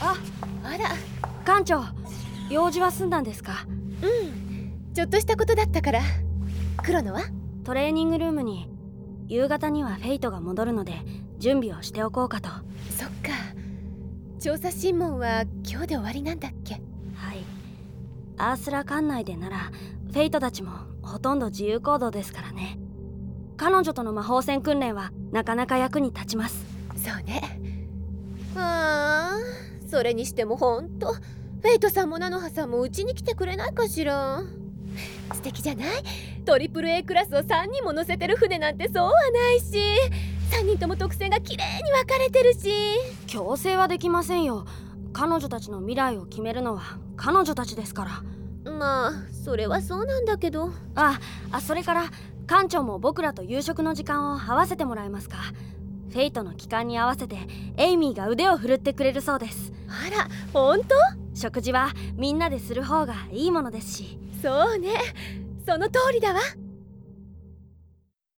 ああら。艦長用事は済んだんですか？うん。ちょっとしたことだったから。黒野は？トレーニングルームに。夕方にはフェイトが戻るので準備をしておこうかと。そっか。調査審問は今日で終わりなんだっけ？はい。アースラ艦内でならフェイトたちもほとんど自由行動ですからね。彼女との魔法戦訓練はなかなか役に立ちます。そうね。ああそれにしてもほんとフェイトさんもナノハさんもうちに来てくれないかしら？素敵じゃない？トリプル A クラスを3人も乗せてる船なんてそうはないし。3人とも特性が綺麗に分かれてるし。強制はできませんよ。彼女たちの未来を決めるのは彼女たちですから。まあそれはそうなんだけど。ああそれから館長も僕らと夕食の時間を合わせてもらえますか？フェイトの帰還に合わせてエイミーが腕を振るってくれるそうです。あら本当？食事はみんなでする方がいいものですし。そうね。その通りだわ